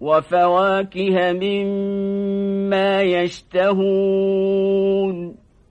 وفواكه مما يشتهون